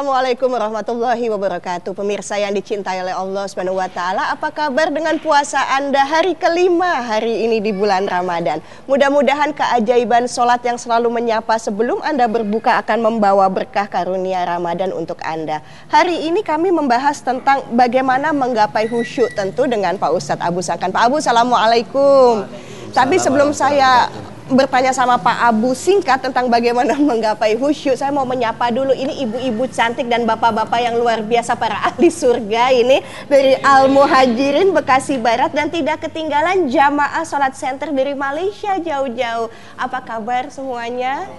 Assalamualaikum warahmatullahi wabarakatuh. Pemirsa yang dicintai oleh Allah Subhanahu wa taala, apa kabar dengan puasa Anda hari kelima hari ini di bulan Ramadan? Mudah-mudahan keajaiban solat yang selalu menyapa sebelum Anda berbuka akan membawa berkah karunia Ramadan untuk Anda. Hari ini kami membahas tentang bagaimana menggapai khusyuk tentu dengan Pak Ustadz Abu Sakan. Pak Abu, Assalamualaikum. Tapi sebelum saya bertanya sama Pak Abu singkat tentang bagaimana menggapai khusyuk. Saya mau menyapa dulu ini ibu-ibu cantik dan bapak-bapak yang luar biasa para ahli surga ini dari Al Muhajirin Bekasi Barat dan tidak ketinggalan jamaah sholat center dari Malaysia jauh-jauh. Apa kabar semuanya?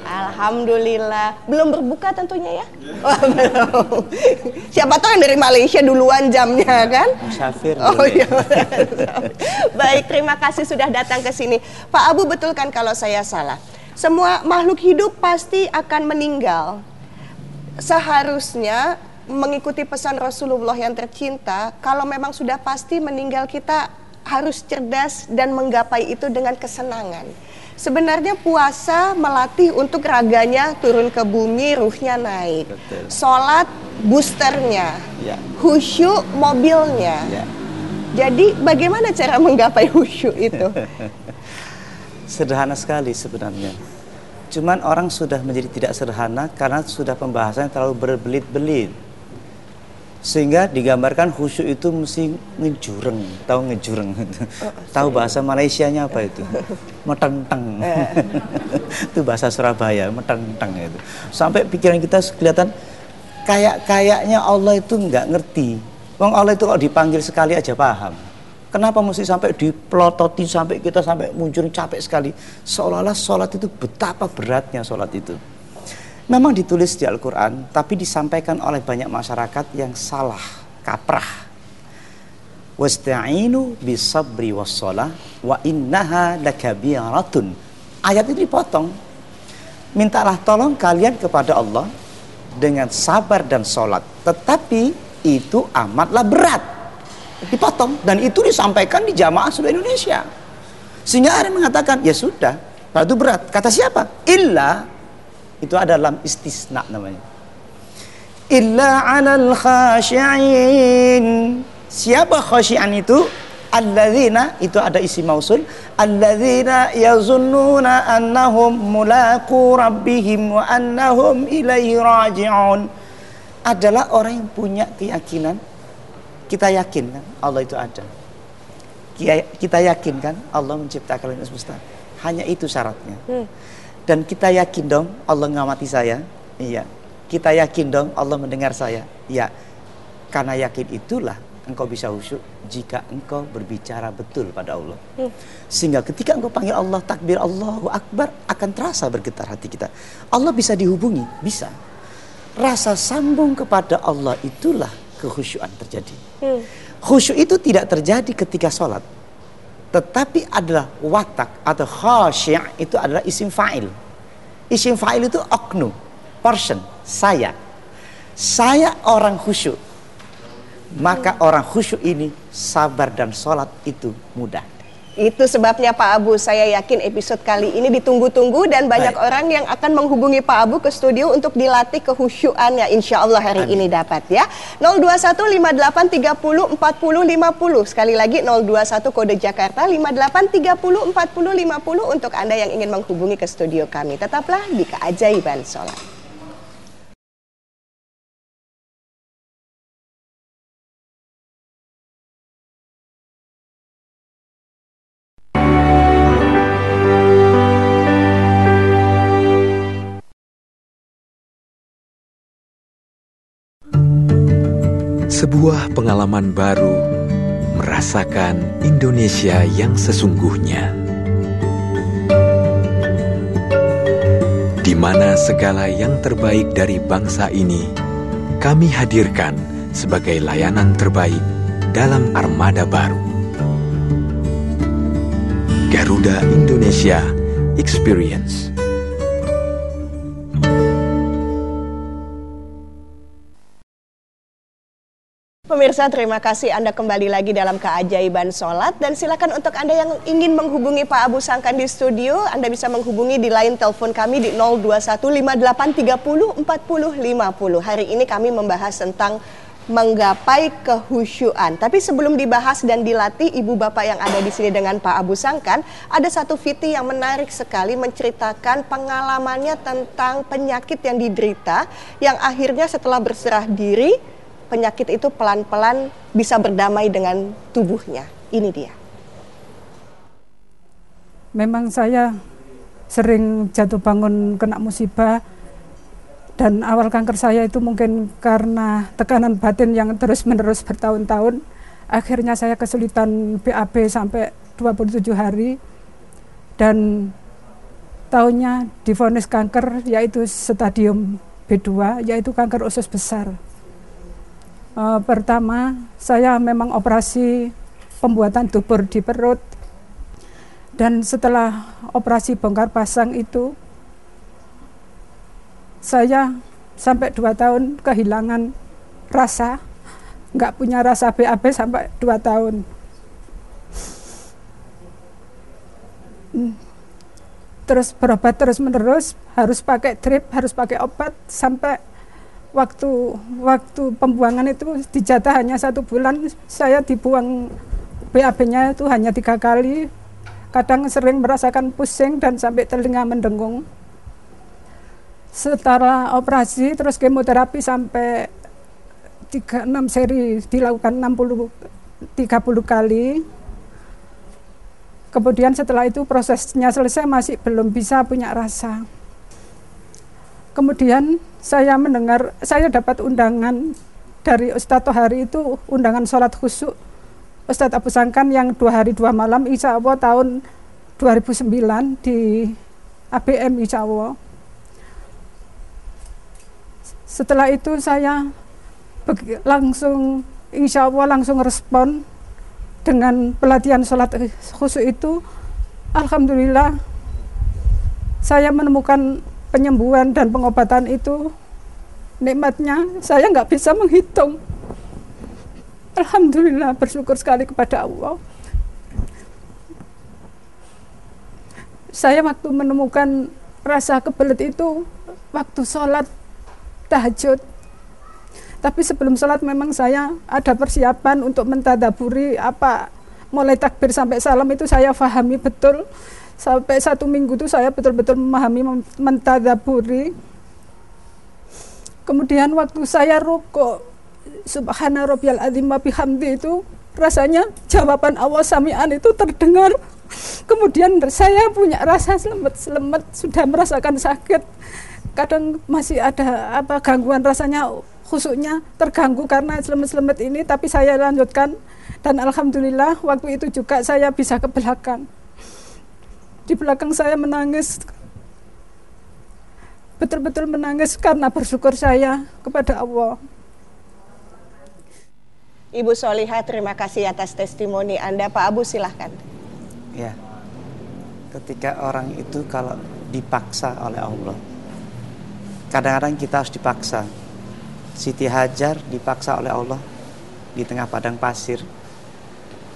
Alhamdulillah. Belum berbuka tentunya ya? Oh, belum. Siapa tahu yang dari Malaysia duluan jamnya kan? Musafir. Oh iya. Baik, terima kasih sudah datang ke sini. Pak Abu betulkan kalau saya salah. Semua makhluk hidup pasti akan meninggal. Seharusnya mengikuti pesan Rasulullah yang tercinta, kalau memang sudah pasti meninggal kita harus cerdas dan menggapai itu dengan kesenangan Sebenarnya puasa melatih untuk raganya turun ke bumi, ruhnya naik. Betul. Sholat boosternya, ya. khusyuk mobilnya. Ya. Jadi bagaimana cara menggapai khusyuk itu? Sederhana sekali sebenarnya. Cuman orang sudah menjadi tidak sederhana karena sudah pembahasannya terlalu berbelit-belit sehingga digambarkan khusyuk itu mesti ngejureng tahu ngejureng. Oh, tahu bahasa Malaysia-nya apa itu? Metenteng. Eh. itu bahasa Surabaya metenteng itu. Sampai pikiran kita kelihatan kayak kayaknya Allah itu nggak ngerti. Wong Allah itu kalau dipanggil sekali aja paham. Kenapa mesti sampai diplototi sampai kita sampai muncul capek sekali? Seolah-olah sholat itu betapa beratnya sholat itu memang ditulis di Al-Quran, tapi disampaikan oleh banyak masyarakat yang salah, kaprah. Wasta'inu bisabri wassalah wa innaha lakabiratun. Ayat ini dipotong. Mintalah tolong kalian kepada Allah dengan sabar dan sholat. Tetapi itu amatlah berat. Dipotong. Dan itu disampaikan di jamaah seluruh Indonesia. Sehingga ada yang mengatakan, ya sudah, itu berat. Kata siapa? Illa itu ada dalam istisna namanya. Illa 'alal khashi'in. Siapa khashi'an itu? Alladzina itu ada isi mausul alladzina yazunnuna annahum mulaqu rabbihim wa annahum ilaihi raji'un adalah orang yang punya keyakinan kita yakin kan Allah itu ada kita yakin kan Allah menciptakan alam semesta hanya itu syaratnya hmm. Dan kita yakin dong Allah ngamati saya. Iya. Kita yakin dong Allah mendengar saya. Iya. Karena yakin itulah engkau bisa khusyuk jika engkau berbicara betul pada Allah. Hmm. Sehingga ketika engkau panggil Allah takbir Allahu Akbar akan terasa bergetar hati kita. Allah bisa dihubungi, bisa. Rasa sambung kepada Allah itulah kehusyuan terjadi. Hmm. Khusyuk itu tidak terjadi ketika sholat tetapi adalah watak atau khasyi' itu adalah isim fa'il. Isim fa'il itu oknu, person, saya. Saya orang khusyuk. Maka orang khusyuk ini sabar dan sholat itu mudah. Itu sebabnya Pak Abu, saya yakin episode kali ini ditunggu-tunggu dan banyak Baik. orang yang akan menghubungi Pak Abu ke studio untuk dilatih kehusyuannya. Insya Allah hari Amin. ini dapat ya. 02158304050 Sekali lagi 021 kode Jakarta 58304050 untuk Anda yang ingin menghubungi ke studio kami. Tetaplah di keajaiban sholat. Sebuah pengalaman baru merasakan Indonesia yang sesungguhnya. Di mana segala yang terbaik dari bangsa ini kami hadirkan sebagai layanan terbaik dalam armada baru. Garuda Indonesia Experience Pemirsa, terima kasih Anda kembali lagi dalam keajaiban sholat. Dan silakan untuk Anda yang ingin menghubungi Pak Abu Sangkan di studio, Anda bisa menghubungi di line telepon kami di 02158304050. Hari ini kami membahas tentang menggapai kehusyuan. Tapi sebelum dibahas dan dilatih ibu bapak yang ada di sini dengan Pak Abu Sangkan, ada satu Viti yang menarik sekali menceritakan pengalamannya tentang penyakit yang diderita yang akhirnya setelah berserah diri penyakit itu pelan-pelan bisa berdamai dengan tubuhnya. Ini dia. Memang saya sering jatuh bangun kena musibah dan awal kanker saya itu mungkin karena tekanan batin yang terus-menerus bertahun-tahun. Akhirnya saya kesulitan BAB sampai 27 hari dan tahunnya difonis kanker yaitu stadium B2 yaitu kanker usus besar. Uh, pertama, saya memang operasi pembuatan dubur di perut. Dan setelah operasi bongkar pasang itu, saya sampai dua tahun kehilangan rasa, nggak punya rasa BAB sampai dua tahun. Terus berobat terus menerus, harus pakai drip, harus pakai obat sampai waktu waktu pembuangan itu dijatah hanya satu bulan saya dibuang BAB-nya itu hanya tiga kali. Kadang sering merasakan pusing dan sampai telinga mendengung setelah operasi terus kemoterapi sampai 36 seri dilakukan 60 30 kali. Kemudian setelah itu prosesnya selesai masih belum bisa punya rasa kemudian saya mendengar, saya dapat undangan dari Ustadz Tohari itu undangan sholat khusyuk Ustadz Abu Sangkan yang dua hari dua malam insya Allah tahun 2009 di ABM insya Allah. Setelah itu saya langsung insya Allah langsung respon dengan pelatihan sholat khusyuk itu Alhamdulillah saya menemukan penyembuhan dan pengobatan itu nikmatnya saya nggak bisa menghitung. Alhamdulillah bersyukur sekali kepada Allah. Saya waktu menemukan rasa kebelet itu waktu sholat tahajud. Tapi sebelum sholat memang saya ada persiapan untuk mentadaburi apa mulai takbir sampai salam itu saya fahami betul sampai satu minggu itu saya betul-betul memahami mentadaburi. Kemudian waktu saya rukuk subhana rabbiyal azim wa bihamdi itu rasanya jawaban Allah sami'an itu terdengar. Kemudian saya punya rasa selemet-selemet sudah merasakan sakit. Kadang masih ada apa gangguan rasanya khususnya terganggu karena selemet-selemet ini tapi saya lanjutkan. Dan alhamdulillah waktu itu juga saya bisa ke belakang di belakang saya menangis betul-betul menangis karena bersyukur saya kepada Allah. Ibu Soliha, terima kasih atas testimoni Anda. Pak Abu, silahkan. Ya, ketika orang itu kalau dipaksa oleh Allah, kadang-kadang kita harus dipaksa. Siti Hajar dipaksa oleh Allah di tengah padang pasir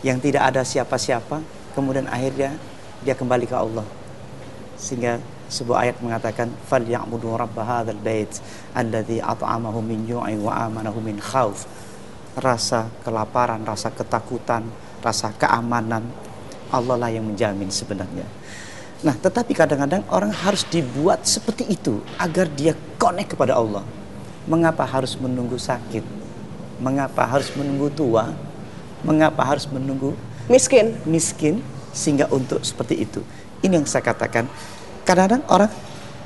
yang tidak ada siapa-siapa, kemudian akhirnya dia kembali ke Allah. Sehingga sebuah ayat mengatakan falyabudu rabb hadzal bait alladzi at'amahum min ju'in wa amanahum min khauf rasa kelaparan rasa ketakutan rasa keamanan Allah lah yang menjamin sebenarnya. Nah tetapi kadang-kadang orang harus dibuat seperti itu agar dia connect kepada Allah. Mengapa harus menunggu sakit? Mengapa harus menunggu tua? Mengapa harus menunggu miskin. miskin sehingga untuk seperti itu. Ini yang saya katakan. Kadang-kadang orang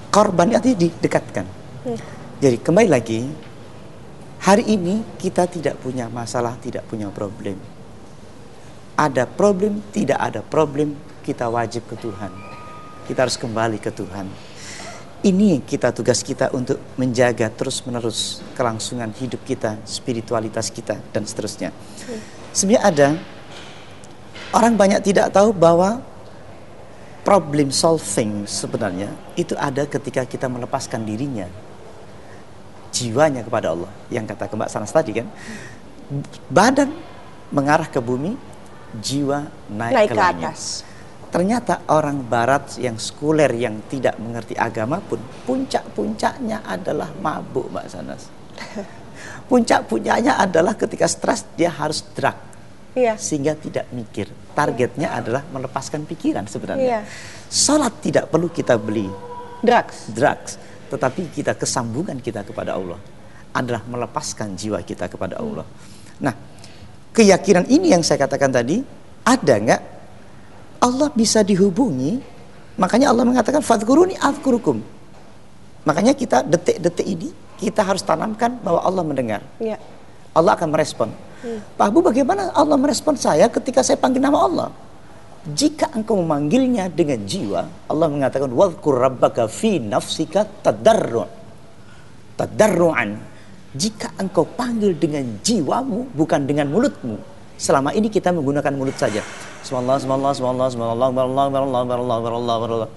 korban itu didekatkan. Hmm. Jadi kembali lagi, hari ini kita tidak punya masalah, tidak punya problem. Ada problem, tidak ada problem, kita wajib ke Tuhan. Kita harus kembali ke Tuhan. Ini kita tugas kita untuk menjaga terus-menerus kelangsungan hidup kita, spiritualitas kita dan seterusnya. Hmm. Sebenarnya ada Orang banyak tidak tahu bahwa problem solving sebenarnya itu ada ketika kita melepaskan dirinya jiwanya kepada Allah yang kata Mbak Sanas tadi kan Badan mengarah ke bumi, jiwa naik, Naik ke, ke langit. atas. Ternyata orang barat yang sekuler yang tidak mengerti agama pun puncak-puncaknya adalah mabuk Mbak Sanas. Puncak-puncaknya adalah ketika stres dia harus drug Iya. sehingga tidak mikir. Targetnya adalah melepaskan pikiran sebenarnya. Iya. Salat tidak perlu kita beli Drugs. drugs, tetapi kita kesambungan kita kepada Allah adalah melepaskan jiwa kita kepada Allah. Nah, keyakinan ini yang saya katakan tadi ada nggak? Allah bisa dihubungi, makanya Allah mengatakan fadkuruni azkurukum. Makanya kita detik-detik ini kita harus tanamkan bahwa Allah mendengar. Iya. Allah akan merespon. Hmm. Pak Abu bagaimana Allah merespon saya ketika saya panggil nama Allah? Jika engkau memanggilnya dengan jiwa, Allah mengatakan wadhkur rabbaka fi nafsika tadarru'an. Tadarruan. Jika engkau panggil dengan jiwamu bukan dengan mulutmu. Selama ini kita menggunakan mulut saja. Subhanallah, subhanallah, subhanallah, subhanallah, subhanallah, subhanallah, subhanallah, subhanallah.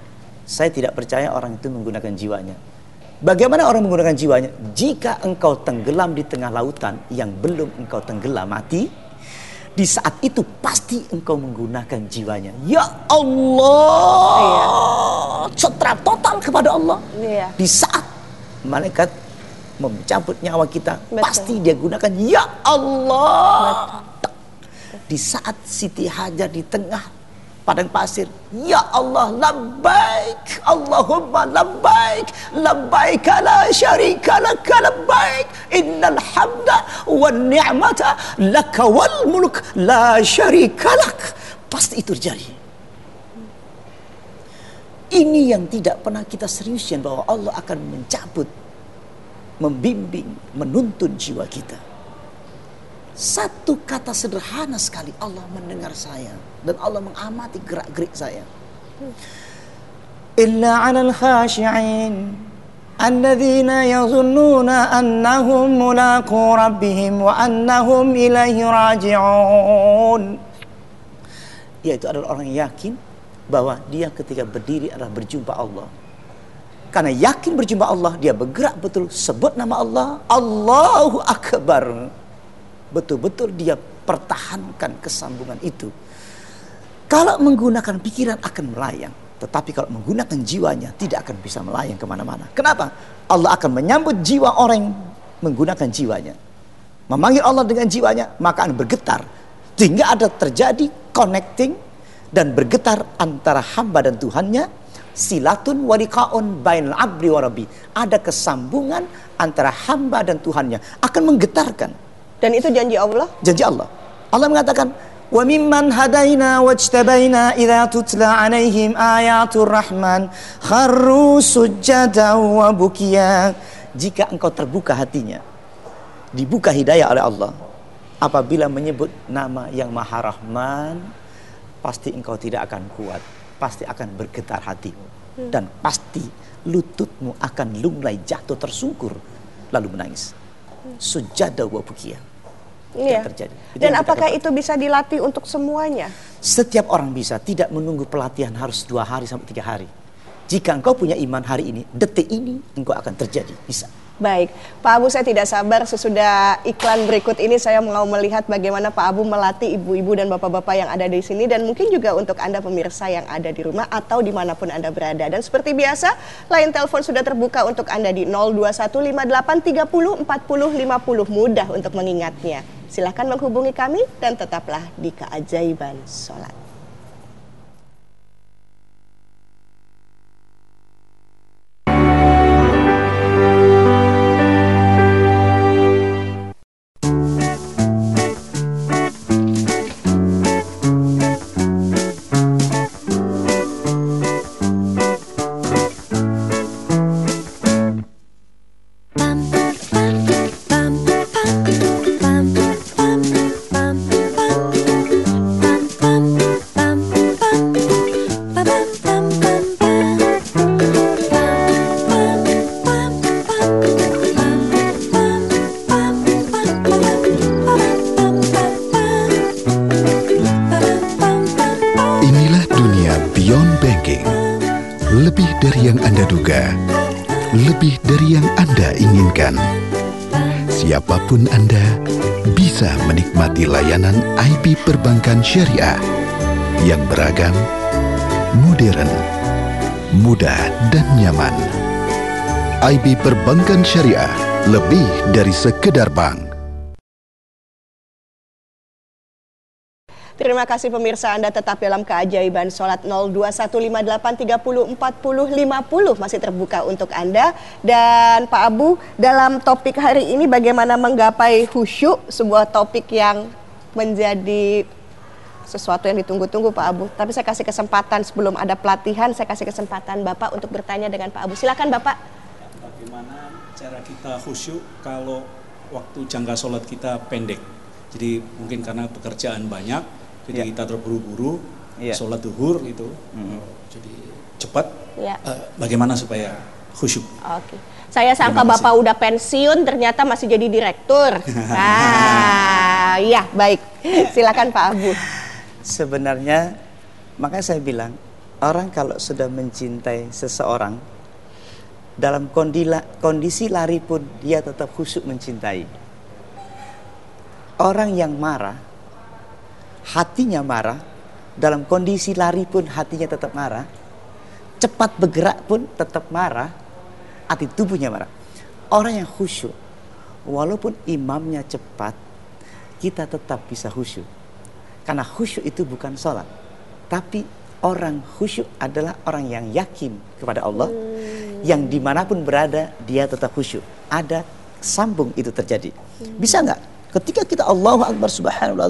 Saya tidak percaya orang itu menggunakan jiwanya Bagaimana orang menggunakan jiwanya? Jika engkau tenggelam di tengah lautan yang belum engkau tenggelam mati, di saat itu pasti engkau menggunakan jiwanya. Ya Allah, citra total kepada Allah. Iya. Di saat malaikat mencabut nyawa kita, Betul. pasti dia gunakan Ya Allah. Di saat Siti Hajar di tengah padang pasir, Ya Allah, labbaik, Allahumma labbaik, labbaik la syarika laka labbaik, innal hamda wan ni'mata laka wal mulk la syarika lak. Pasti itu terjadi. Ini yang tidak pernah kita seriuskan bahwa Allah akan mencabut, membimbing, menuntun jiwa kita. Satu kata sederhana sekali Allah mendengar saya dan Allah mengamati gerak-gerik saya. Illa 'alal khashi'in alladzina yazunnuna annahum mulaqu rabbihim wa annahum ilaihi raji'un. Yaitu adalah orang yang yakin bahwa dia ketika berdiri adalah berjumpa Allah. Karena yakin berjumpa Allah, dia bergerak betul, sebut nama Allah, Allahu Akbar. Betul-betul dia pertahankan kesambungan itu. Kalau menggunakan pikiran akan melayang. Tetapi kalau menggunakan jiwanya tidak akan bisa melayang ke mana-mana. Kenapa? Allah akan menyambut jiwa orang yang menggunakan jiwanya. Memanggil Allah dengan jiwanya, maka akan bergetar. Sehingga ada terjadi connecting dan bergetar antara hamba dan Tuhannya. Silatun waliqaun bainal abdi wa rabbi. Ada kesambungan antara hamba dan Tuhannya. Akan menggetarkan Dan itu janji Allah. janji Allah. Allah mengatakan, "Wa mimman hadaina wajtabaina idza tutla alaihim ayatul rahman kharru sujada wa bukiya." Jika engkau terbuka hatinya, dibuka hidayah oleh Allah, apabila menyebut nama yang Maha Rahman, pasti engkau tidak akan kuat, pasti akan bergetar hatimu dan pasti lututmu akan lunglai jatuh tersungkur lalu menangis. Sujada wa bukiya. Iya. yang terjadi. Itu Dan yang apakah itu bisa dilatih untuk semuanya? Setiap orang bisa, tidak menunggu pelatihan harus dua hari sampai tiga hari. Jika engkau punya iman hari ini, detik ini engkau akan terjadi. Bisa. Baik, Pak Abu saya tidak sabar sesudah iklan berikut ini saya mau melihat bagaimana Pak Abu melatih ibu-ibu dan bapak-bapak yang ada di sini dan mungkin juga untuk Anda pemirsa yang ada di rumah atau di mana pun Anda berada. Dan seperti biasa, line telepon sudah terbuka untuk Anda di 02158304050 mudah untuk mengingatnya. Silahkan menghubungi kami dan tetaplah di keajaiban sholat. Layanan IB Perbankan Syariah yang beragam, modern, mudah dan nyaman. IB Perbankan Syariah lebih dari sekedar bank. Terima kasih pemirsa Anda tetap dalam keajaiban sholat 02158304050 masih terbuka untuk Anda. Dan Pak Abu dalam topik hari ini bagaimana menggapai khusyuk sebuah topik yang menjadi sesuatu yang ditunggu-tunggu Pak Abu. Tapi saya kasih kesempatan sebelum ada pelatihan, saya kasih kesempatan Bapak untuk bertanya dengan Pak Abu. Silakan Bapak. Bagaimana cara kita khusyuk kalau waktu jangka sholat kita pendek? Jadi mungkin karena pekerjaan banyak, jadi Ya. kita terburu-buru Ya. sholat duhur itu Hmm. jadi cepat. Ya. Eh, bagaimana supaya khusyuk? Oke. Saya sangka. Bapak udah pensiun, ternyata masih jadi direktur. Ah, iya baik. Silakan Pak Abu. Sebenarnya makanya saya bilang orang kalau sudah mencintai seseorang dalam kondisi lari pun dia tetap khusyuk mencintai. Orang yang marah, hatinya marah, dalam kondisi lari pun hatinya tetap marah, cepat bergerak pun tetap marah, hati tubuhnya marah. Orang yang khusyuk, walaupun imamnya cepat, kita tetap bisa khusyuk. Karena khusyuk itu bukan sholat. Tapi orang khusyuk adalah orang yang yakin kepada Allah. Yang di mana pun berada, dia tetap khusyuk. Ada sambung itu terjadi. Bisa nggak? Ketika kita Allahu Akbar subhanallah.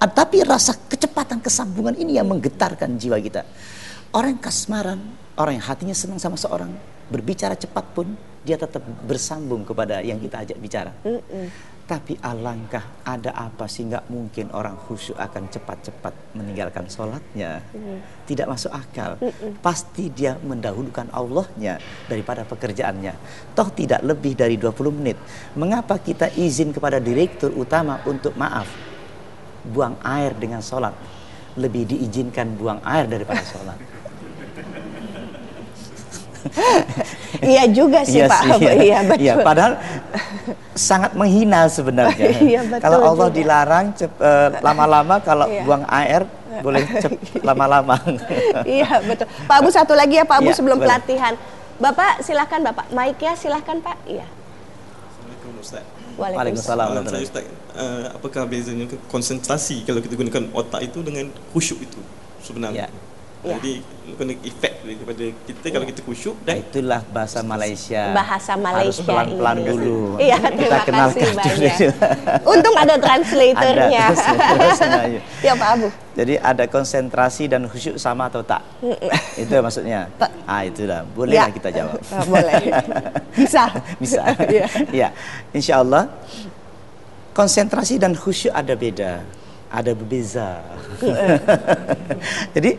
ah, Tapi rasa kecepatan kesambungan ini yang menggetarkan jiwa kita. Orang yang kasmaran, orang yang hatinya senang sama seorang, berbicara cepat pun, dia tetap bersambung kepada yang kita ajak bicara. Tapi alangkah ada apa sih nggak mungkin orang khusyuk akan cepat-cepat meninggalkan sholatnya. Tidak masuk akal. Pasti dia mendahulukan Allahnya daripada pekerjaannya. Toh tidak lebih dari 20 menit. Mengapa kita izin kepada direktur utama untuk maaf? Buang air dengan sholat. Lebih diizinkan buang air daripada sholat. Iya juga sih Pak Abu. Iya betul. Iya, padahal sangat menghina sebenarnya. Iya, betul kalau Allah juga. dilarang eh, lama-lama, kalau Iya. buang air boleh lama-lama. Iya betul. Pak Abu satu lagi ya Pak Abu Iya, sebelum boleh. pelatihan. Bapak silakan Bapak. Mic ya silakan Pak. Iya. Assalamualaikum Ustaz. Waalaikumsalam. Waalaikumsalam. Uh, saya Ustaz, uh, apakah bezanya konsentrasi kalau kita gunakan otak itu dengan khusyuk itu sebenarnya? Ya. Ya. Jadi kena efek kepada kita kalau kita khusyuk Nah, dan itulah bahasa Malaysia. Bahasa Malaysia Harus pelan-pelan ini. dulu. Iya, Kita kenalkan banyak. dulu. Untung ada translatornya. Ada, iya. ya Pak Abu. Jadi ada konsentrasi dan khusyuk sama atau tak? itu maksudnya. Ah itulah, bolehlah Ya. kita jawab. Ah, boleh. Bisa. Bisa. Iya. ya, insya Allah konsentrasi dan khusyuk ada beda, ada berbeza. Jadi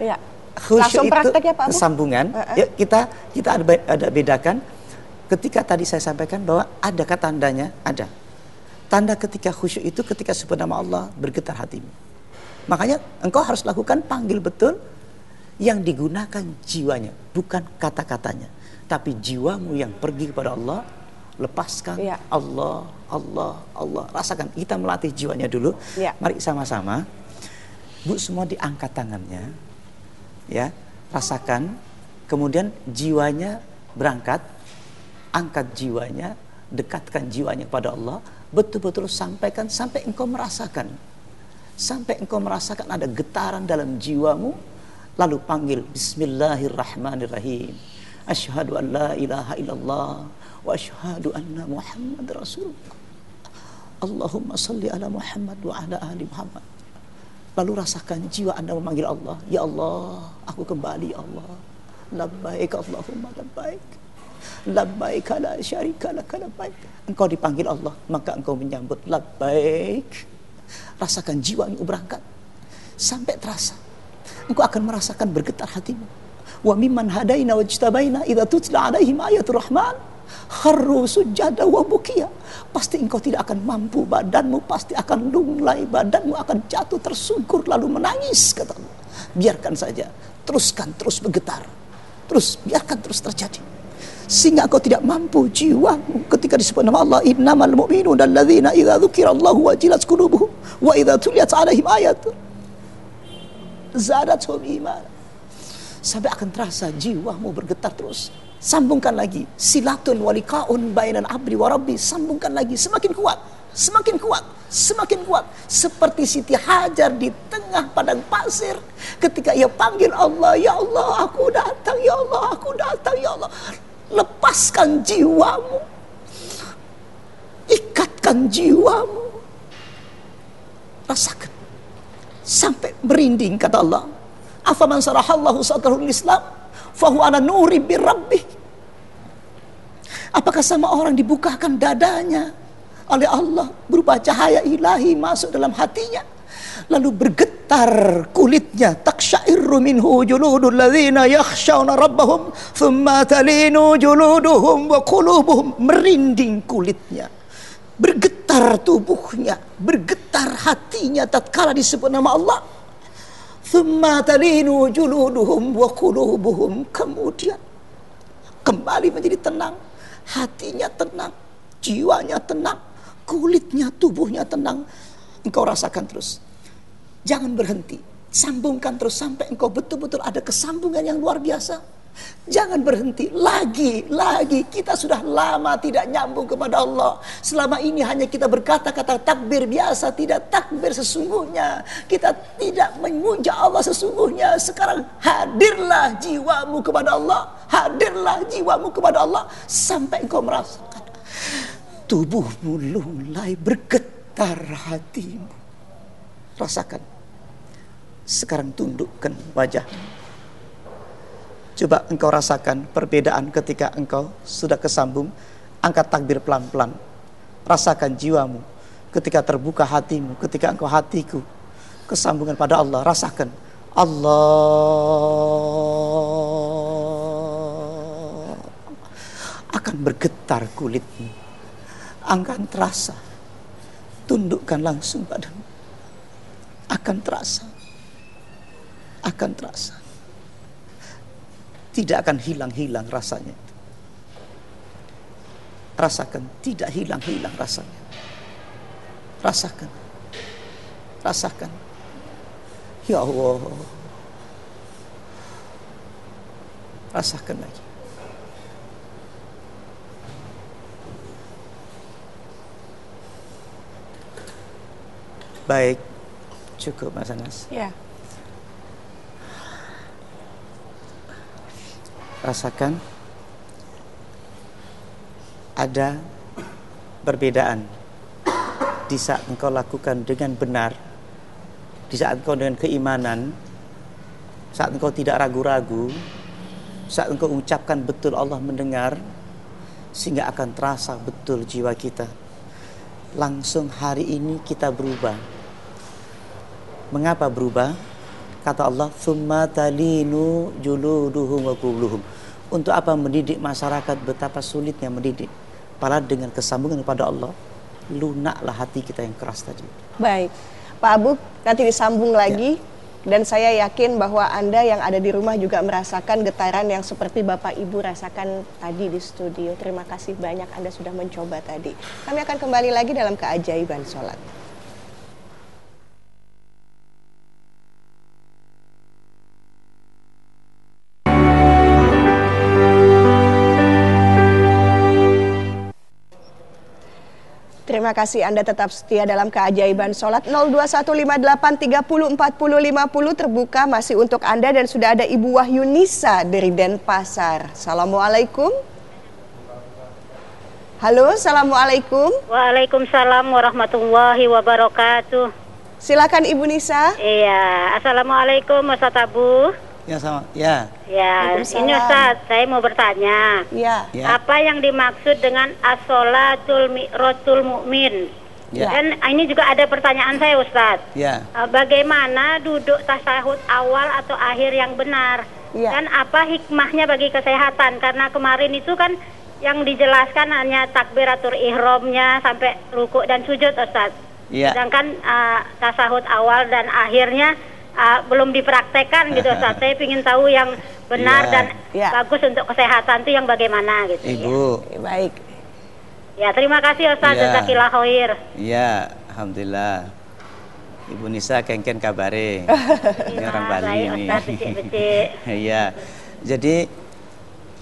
Iya. khusyuk Langsung itu ya, Pak Abu? sambungan. Heeh. Yuk kita kita ada, ada bedakan. Ketika tadi saya sampaikan bahwa adakah tandanya? Ada. Tanda ketika khusyuk itu ketika sebut nama Allah bergetar hatimu. Makanya engkau harus lakukan panggil betul yang digunakan jiwanya, bukan kata-katanya. Tapi jiwamu yang pergi kepada Allah, lepaskan Iya. Allah, Allah, Allah. Rasakan, kita melatih jiwanya dulu. Iya. Mari sama-sama. Bu semua diangkat tangannya. Ya, rasakan. Kemudian jiwanya berangkat. Angkat jiwanya, dekatkan jiwanya kepada Allah. Betul-betul sampaikan sampai engkau merasakan. Sampai engkau merasakan ada getaran dalam jiwamu. Lalu panggil Bismillahirrahmanirrahim. Asyhadu an la ilaha illallah wa asyhadu anna Muhammad Rasulullah. Allahumma salli ala Muhammad wa ala ali Muhammad. Lalu rasakan jiwa Anda memanggil Allah. Ya Allah, aku kembali ya Allah. Labbaik Allahumma labbaik. Labbaik la syarika laka labbaik. Engkau dipanggil Allah, maka engkau menyambut labbaik. Rasakan jiwamu berangkat. Sampai terasa. Engkau akan merasakan bergetar hatimu. Wa mimman hadaina wa jtabaina idza tutla alaihim ayatul rahman kharru sujada wa bukia. Pasti engkau tidak akan mampu, badanmu pasti akan lunglai, badanmu akan jatuh tersungkur lalu menangis kata Allah. Biarkan saja, teruskan terus bergetar. Terus biarkan terus terjadi. sehingga engkau tidak mampu jiwamu ketika disebut nama Allah innamal mu'minun alladzina idza dzukirallahu wajilat qulubuhum wa idza tuliyat alaihim ayat zadatuhum iman sampai akan terasa jiwamu bergetar terus sambungkan lagi silatun walikaun bainan abdi wa rabbi. Sambungkan lagi semakin kuat semakin kuat semakin kuat. Seperti Siti Hajar di tengah padang pasir ketika ia panggil Allah ya Allah aku datang ya Allah aku datang ya Allah. Lepaskan jiwamu. Ikatkan jiwamu. Rasakan. Sampai merinding kata Allah. Afaman sarahallahu sadrahul islam fahu ana nuri birabbih apakah sama orang dibukakan dadanya? Oleh Allah berupa cahaya ilahi masuk dalam hatinya. Lalu bergetar kulitnya. Taksyairu minhu juludul ladzina yakhshawna rabbahum thumma talinu juluduhum wa qulubuhum. Merinding kulitnya. Bergetar tubuhnya. Bergetar hatinya tatkala disebut nama Allah. Thumma talinu juluduhum wa qulubuhum. Kemudian kembali menjadi tenang hatinya tenang jiwanya tenang kulitnya, tubuhnya tenang. Engkau rasakan terus. Jangan berhenti. Sambungkan terus sampai engkau betul-betul ada kesambungan yang luar biasa. Jangan berhenti lagi, lagi. Kita sudah lama tidak nyambung kepada Allah. Selama ini hanya kita berkata-kata takbir biasa, tidak takbir sesungguhnya. Kita tidak memuja Allah sesungguhnya. Sekarang hadirlah jiwamu kepada Allah, hadirlah jiwamu kepada Allah sampai engkau merasakan tubuhmu mulai bergetar hatimu. Rasakan. Sekarang tundukkan wajahmu. Coba engkau rasakan perbedaan ketika engkau sudah kesambung. Angkat takbir pelan-pelan. Rasakan jiwamu. Ketika terbuka hatimu. Ketika engkau hatiku. Kesambungan pada Allah. Rasakan. Allah akan bergetar kulitmu akan terasa. Tundukkan langsung padamu. Akan terasa. Akan terasa. Tidak akan hilang-hilang rasanya. Rasakan, tidak hilang-hilang rasanya. Rasakan. Rasakan. Ya Allah. Rasakan lagi. Baik, cukup Mas Anas. Ya. Rasakan ada perbedaan di saat engkau lakukan dengan benar, di saat engkau dengan keimanan, saat engkau tidak ragu-ragu, saat engkau ucapkan betul Allah mendengar, sehingga akan terasa betul jiwa kita. Langsung hari ini kita berubah Mengapa berubah? Kata Allah, "Tsumma talinu juluduhum wa quluhum." Untuk apa mendidik masyarakat betapa sulitnya mendidik. Padahal dengan kesambungan kepada Allah, lunaklah hati kita yang keras tadi. Baik. Pak Abu, nanti disambung lagi. Ya. Dan saya yakin bahwa Anda yang ada di rumah juga merasakan getaran yang seperti Bapak Ibu rasakan tadi di studio. Terima kasih banyak Anda sudah mencoba tadi. Kami akan kembali lagi dalam keajaiban sholat. Terima kasih Anda tetap setia dalam keajaiban sholat 02158304050 terbuka masih untuk Anda dan sudah ada Ibu Wahyunisa dari Denpasar. Assalamualaikum. Halo, Assalamualaikum. Waalaikumsalam warahmatullahi wabarakatuh. Silakan Ibu Nisa. Iya, Assalamualaikum Ustaz Abu. Ya sama, ya. Ya, ini Ustaz, saya mau bertanya. Ya. ya. Apa yang dimaksud dengan as-salatul mi'ratul mu'min? Ya. Dan ini juga ada pertanyaan saya Ustaz. Ya. Eh, bagaimana duduk tasahud awal atau akhir yang benar? Ya. Dan apa hikmahnya bagi kesehatan? Karena kemarin itu kan yang dijelaskan hanya takbiratul ihramnya sampai ruku dan sujud Ustaz. Ya. Sedangkan uh, tasahud awal dan akhirnya uh, belum dipraktekkan gitu Ustaz. Saya ingin tahu yang benar Ya. dan Ya. bagus untuk kesehatan itu yang bagaimana gitu Ibu, ya. Baik. Ya, terima kasih Ustaz. Ya. Jazakillah khair. iya, alhamdulillah. Ibu Nisa kengken kabare. ini orang Bali baik, ini. Iya. Jadi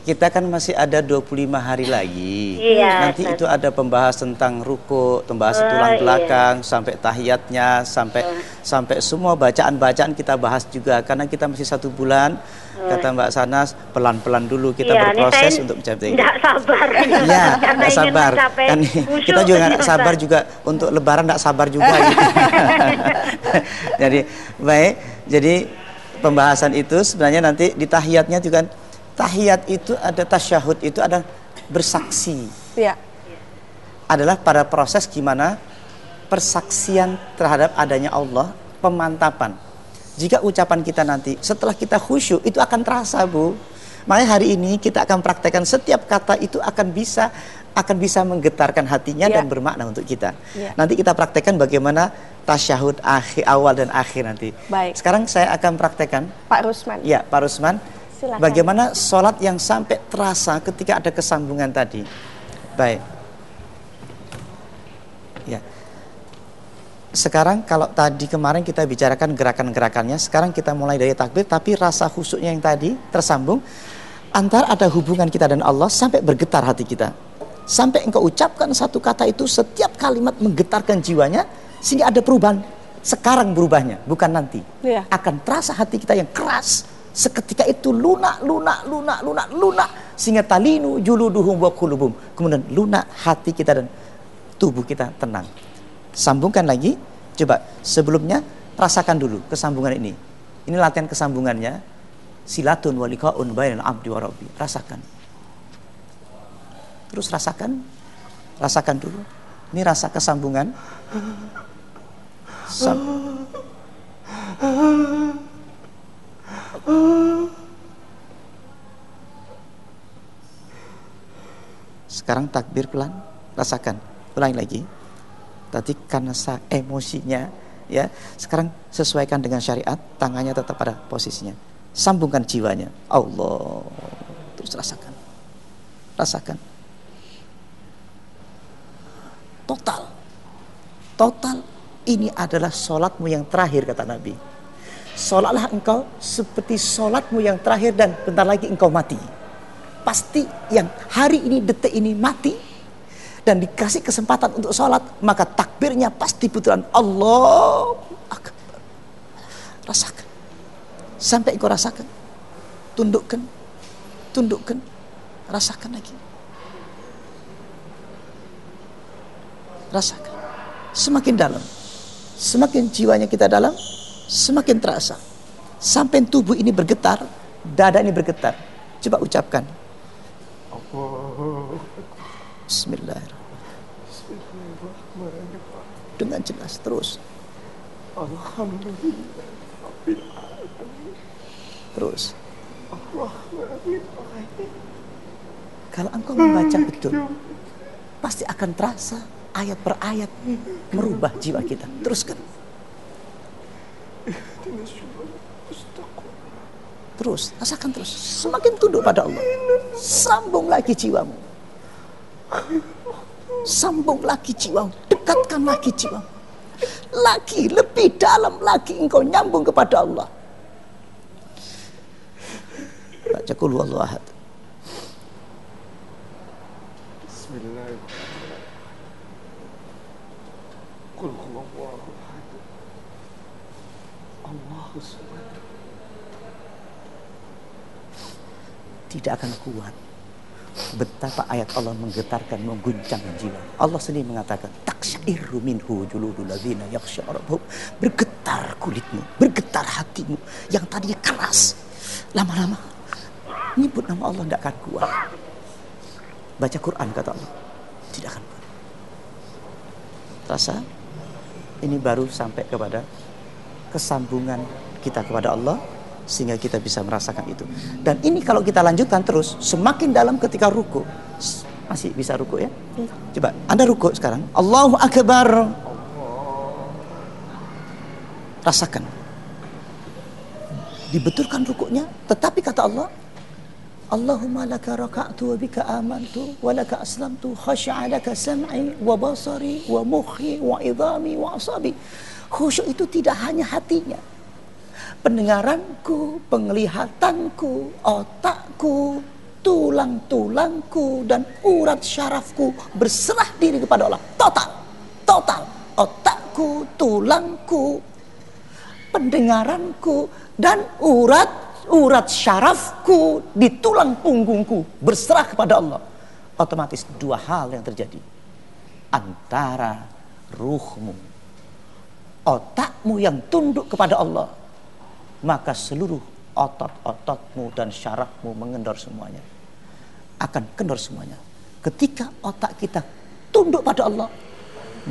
kita kan masih ada 25 hari lagi. Iya, Nanti itu ada pembahas tentang ruku, pembahas Oh, tulang iya. belakang, sampai tahiyatnya, sampai sampai semua bacaan-bacaan kita bahas juga karena kita masih satu bulan. Kata Mbak Sanas, pelan-pelan dulu kita Iya, berproses untuk mencapai. Tidak sabar. Iya, ingin sabar. Kan kita juga nggak Ustaz. sabar juga untuk Lebaran nggak sabar juga. gitu. jadi baik, jadi pembahasan itu sebenarnya nanti di tahiyatnya juga tahiyat itu ada tasyahud itu ada bersaksi Ya. adalah pada proses gimana persaksian terhadap adanya Allah, pemantapan. Jika ucapan kita nanti setelah kita khusyuk itu akan terasa, Bu. Makanya hari ini kita akan praktekkan setiap kata itu akan bisa akan bisa menggetarkan hatinya Ya. dan bermakna untuk kita. Ya. Nanti kita praktekkan bagaimana tasyahud akhir awal dan akhir nanti. Baik. Sekarang saya akan praktekkan Pak Rusman. Ya, Pak Rusman. Silakan. Bagaimana sholat yang sampai terasa ketika ada kesambungan tadi? Baik. Ya. Sekarang kalau tadi kemarin kita bicarakan gerakan-gerakannya, sekarang kita mulai dari takbir, tapi rasa khusyuknya yang tadi tersambung. Antar ada hubungan kita dan Allah sampai bergetar hati kita. Sampai engkau ucapkan satu kata itu, setiap kalimat menggetarkan jiwanya, sehingga ada perubahan. Sekarang berubahnya, bukan nanti Iya. akan terasa hati kita yang keras seketika itu lunak lunak lunak lunak lunak. Sehingga talinu juluduhum wa qulubum. Kemudian lunak hati kita dan tubuh kita tenang. Sambungkan lagi. Coba sebelumnya rasakan dulu kesambungan ini. Ini latihan kesambungannya. Silatun wa liqaun bainal abdi wa rasakan. Terus rasakan. Rasakan dulu. Ini rasa kesambungan. Sam- Sekarang takbir pelan, rasakan. Ulangi lagi. Tadi karena sa- emosinya, ya. Sekarang sesuaikan dengan syariat, tangannya tetap pada posisinya. Sambungkan jiwanya. Allah. Terus rasakan. Rasakan. Total. Total. Ini adalah sholatmu yang terakhir kata Nabi. Sholatlah engkau seperti sholatmu yang terakhir dan bentar lagi engkau mati. Pasti yang hari ini detik ini mati dan dikasih kesempatan untuk sholat maka takbirnya pasti putaran Allah Akbar. Rasakan. Sampai engkau rasakan tundukkan tundukkan rasakan lagi. Rasakan. Semakin dalam semakin jiwanya kita dalam semakin terasa sampai tubuh ini bergetar dada ini bergetar coba ucapkan Bismillahirrahmanirrahim. Dengan jelas terus. Terus. Kalau engkau membaca betul, pasti akan terasa ayat per ayat merubah jiwa kita. Teruskan. Terus, rasakan terus. Semakin tunduk pada Allah. Sambung lagi jiwamu. Sambung lagi jiwamu. Dekatkan lagi jiwamu. Lagi, lebih dalam lagi engkau nyambung kepada Allah. Baca ahad. Allahu samad. Tidak akan kuat. Betapa ayat Allah menggetarkan, mengguncang jiwa. Allah sendiri mengatakan, Taksyairu minhu juludul ladzina yakhsha. Bergetar kulitmu, bergetar hatimu. Yang tadinya keras. Lama-lama, nyebut nama Allah tidak akan kuat. Baca Quran kata Allah, tidak akan kuat. Rasa ini baru sampai kepada kesambungan kita kepada Allah sehingga kita bisa merasakan itu. Dan ini kalau kita lanjutkan terus, semakin dalam ketika ruku. Masih bisa ruku ya? Coba, Anda ruku sekarang. Allahu Akbar. Rasakan. dibetulkan rukuknya, tetapi kata Allah, Allahumma laka raka'tu wa bika amantu wa laka aslamtu khasha'a laka sam'i wa basari wa mukhi wa idhami wa asabi. Khusyuk itu tidak hanya hatinya. Pendengaranku, penglihatanku, otakku, tulang-tulangku dan urat syarafku berserah diri kepada Allah. Total, total. Otakku, tulangku, pendengaranku dan urat urat syarafku di tulang punggungku berserah kepada Allah. Otomatis dua hal yang terjadi. Antara ruhmu, otakmu yang tunduk kepada Allah, maka seluruh otot-ototmu dan syarafmu mengendor semuanya. Akan kendor semuanya. Ketika otak kita tunduk pada Allah,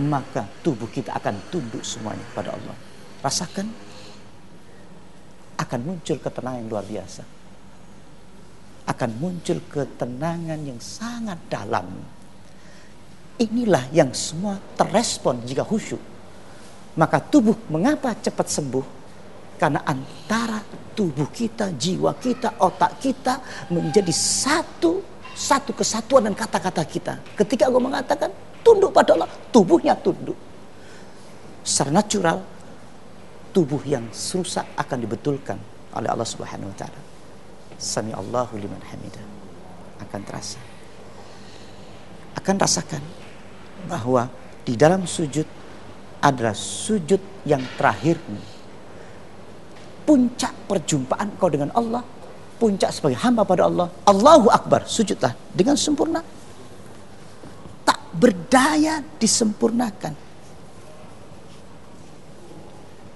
maka tubuh kita akan tunduk semuanya pada Allah. Rasakan akan muncul ketenangan yang luar biasa. Akan muncul ketenangan yang sangat dalam. Inilah yang semua terrespon jika khusyuk. Maka tubuh mengapa cepat sembuh? Karena antara tubuh kita, jiwa kita, otak kita menjadi satu, satu kesatuan dan kata-kata kita. Ketika aku mengatakan tunduk pada Allah, tubuhnya tunduk. Secara natural, tubuh yang rusak akan dibetulkan oleh Allah Subhanahu wa taala. Sami Allahu liman hamidah. Akan terasa. Akan rasakan bahwa di dalam sujud adalah sujud yang terakhir. Puncak perjumpaan kau dengan Allah, puncak sebagai hamba pada Allah. Allahu Akbar, sujudlah dengan sempurna. Tak berdaya disempurnakan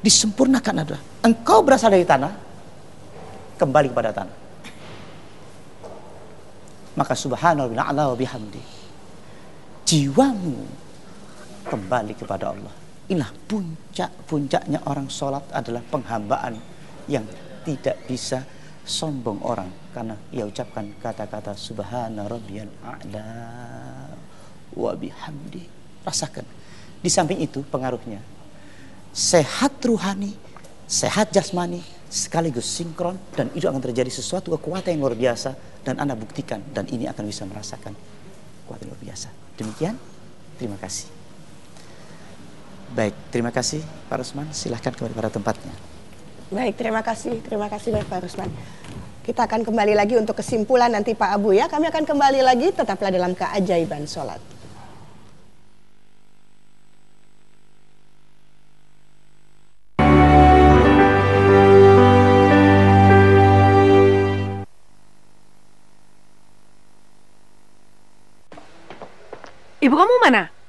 disempurnakan adalah engkau berasal dari tanah, kembali kepada tanah. Maka subhanallah wa bihamdi. Jiwamu kembali kepada Allah. Inilah puncak-puncaknya orang sholat adalah penghambaan yang tidak bisa sombong orang karena ia ucapkan kata-kata subhana rabbiyal a'la wa bihamdi. Rasakan. Di samping itu pengaruhnya sehat ruhani, sehat jasmani, sekaligus sinkron dan itu akan terjadi sesuatu kekuatan yang luar biasa dan Anda buktikan dan ini akan bisa merasakan kekuatan luar biasa. Demikian, terima kasih. Baik, terima kasih Pak Rusman. Silahkan kembali pada tempatnya. Baik, terima kasih. Terima kasih Pak Rusman. Kita akan kembali lagi untuk kesimpulan nanti Pak Abu ya. Kami akan kembali lagi tetaplah dalam keajaiban sholat. Ibu kamu mana?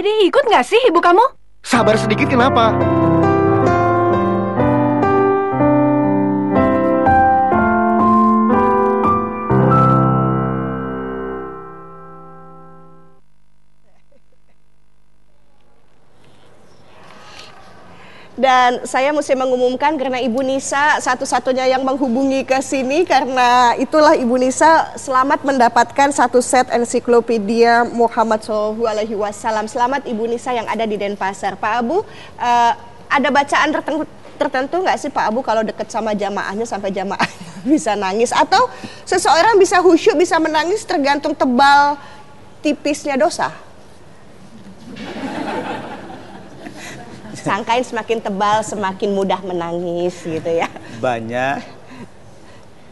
Jadi ikut nggak sih ibu kamu? Sabar sedikit kenapa? Dan saya mesti mengumumkan karena Ibu Nisa satu-satunya yang menghubungi ke sini karena itulah Ibu Nisa selamat mendapatkan satu set ensiklopedia Muhammad Shallallahu Alaihi Wasallam. Selamat Ibu Nisa yang ada di Denpasar. Pak Abu, uh, ada bacaan tertentu tertentu nggak sih Pak Abu kalau deket sama jamaahnya sampai jamaah bisa nangis atau seseorang bisa khusyuk bisa menangis tergantung tebal tipisnya dosa? Sangkain semakin tebal semakin mudah menangis gitu ya. Banyak.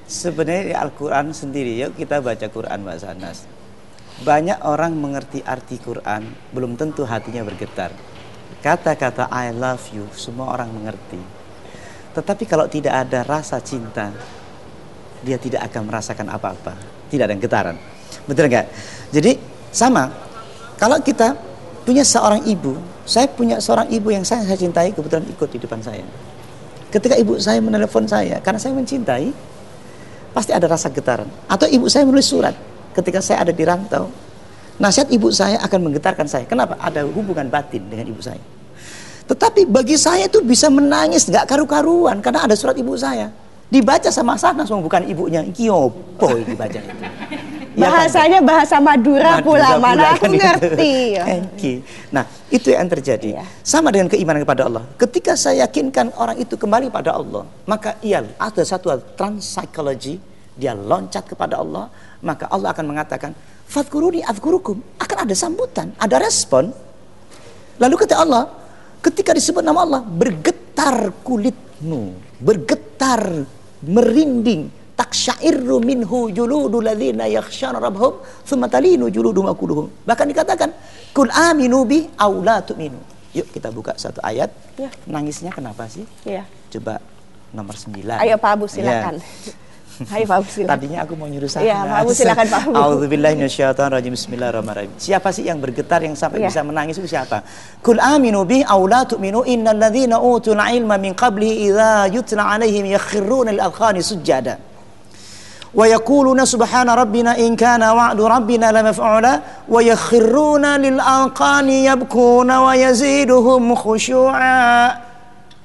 Sebenarnya Al-Quran sendiri, yuk kita baca Quran Mbak Sanas. Banyak orang mengerti arti Quran, belum tentu hatinya bergetar. Kata-kata I love you, semua orang mengerti. Tetapi kalau tidak ada rasa cinta, dia tidak akan merasakan apa-apa. Tidak ada getaran. Betul nggak? Jadi sama, kalau kita punya seorang ibu saya punya seorang ibu yang saya, saya cintai kebetulan ikut di depan saya. Ketika ibu saya menelepon saya karena saya mencintai, pasti ada rasa getaran. Atau ibu saya menulis surat ketika saya ada di rantau. Nasihat ibu saya akan menggetarkan saya. Kenapa? Ada hubungan batin dengan ibu saya. Tetapi bagi saya itu bisa menangis gak karu-karuan karena ada surat ibu saya. Dibaca sama sana, semua bukan ibunya. Kiopo dibaca itu. Ya kan? Bahasanya bahasa Madura, Madura pula, mana aku kan ngerti. Okay. Nah, itu yang terjadi. Ya. Sama dengan keimanan kepada Allah. Ketika saya yakinkan orang itu kembali pada Allah, maka ia ada satu trans psychology, dia loncat kepada Allah, maka Allah akan mengatakan, "Fadkuruni adkurukum." Akan ada sambutan, ada respon. Lalu kata Allah, ketika disebut nama Allah, bergetar kulitmu, bergetar merinding taksyairu minhu juludul ladzina yakhshana rabbahum thumma talinu juluduhum akuluhum. Bahkan dikatakan kul aminu bi aw la tu'minu. Yuk kita buka satu ayat. Ya. Nangisnya kenapa sih? Ya. Coba nomor 9. Ayo Pak Abu silakan. Ya. Hai Pak Abu silakan. Tadinya aku mau nyuruh saya. Iya, Pak Abu silakan Pak Abu. Auzubillahi minasyaitonir Bismillahirrahmanirrahim. Siapa sih yang bergetar yang sampai ya. bisa menangis itu siapa? Kul aminu bi aw la tu'minu innal ladzina utul ilma min qablihi idza yutla alaihim yakhruna lil adkhani sujada wa yaquluna ربنا إن كان وعد ربنا rabbina ويخرون maf'ula يبكون ويزيدهم lil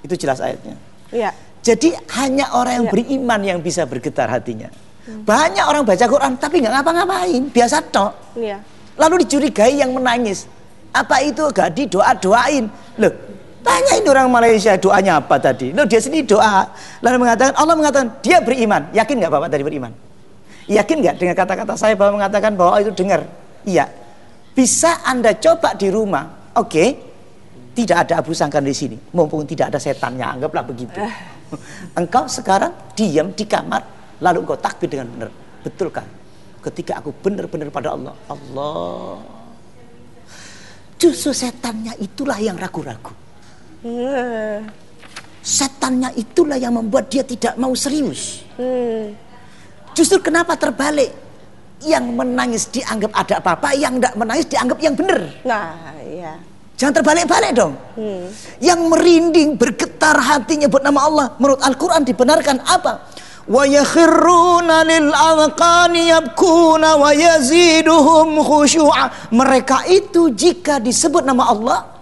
itu jelas ayatnya. Ya. jadi hanya orang yang ya. beriman yang bisa bergetar hatinya. Hmm. banyak orang baca Quran tapi nggak ngapa-ngapain. Biasa tok. Ya. lalu dicurigai yang menangis. Apa itu? Gak didoa-doain. Loh Tanyain orang Malaysia doanya apa tadi. Loh dia sendiri doa. Lalu mengatakan, Allah mengatakan, dia beriman. Yakin nggak Bapak tadi beriman? Yakin nggak dengan kata-kata saya bahwa mengatakan bahwa itu dengar? Iya. Bisa Anda coba di rumah. Oke. Okay. Tidak ada abu sangkan di sini. Mumpung tidak ada setannya. Anggaplah begitu. Engkau sekarang diam di kamar. Lalu engkau takbir dengan benar. Betulkah? Ketika aku benar-benar pada Allah. Allah. Justru setannya itulah yang ragu-ragu. Setannya itulah yang membuat dia tidak mau serius. Hmm. Justru kenapa terbalik? Yang menangis dianggap ada apa-apa, yang tidak menangis dianggap yang benar. Nah, iya. Jangan terbalik-balik dong. Hmm. Yang merinding, bergetar hatinya buat nama Allah. Menurut Al-Quran dibenarkan apa? Mereka itu jika disebut nama Allah,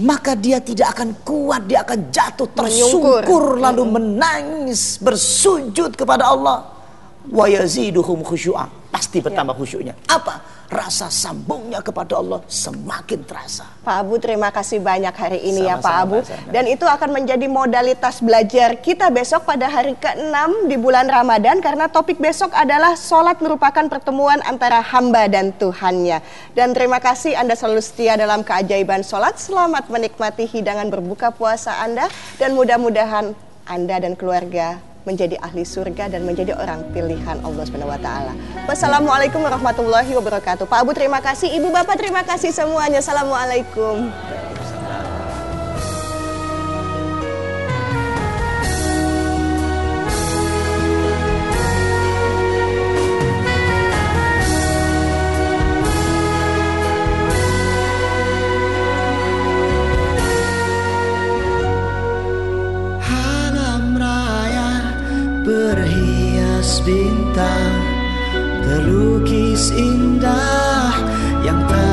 maka dia tidak akan kuat, dia akan jatuh tersungkur lalu menangis bersujud kepada Allah. Wa yaziduhum khusyu'a. Pasti bertambah khusyuknya. Apa? Rasa sambungnya kepada Allah semakin terasa. Pak Abu terima kasih banyak hari ini Sama ya Pak Abu. Dan itu akan menjadi modalitas belajar kita besok pada hari ke-6 di bulan Ramadan karena topik besok adalah sholat merupakan pertemuan antara hamba dan Tuhannya. Dan terima kasih Anda selalu setia dalam keajaiban sholat. Selamat menikmati hidangan berbuka puasa Anda dan mudah-mudahan Anda dan keluarga menjadi ahli surga dan menjadi orang pilihan Allah Subhanahu wa taala. Wassalamualaikum warahmatullahi wabarakatuh. Pak Abu terima kasih, Ibu Bapak terima kasih semuanya. Assalamualaikum. Terlukis indah yang tak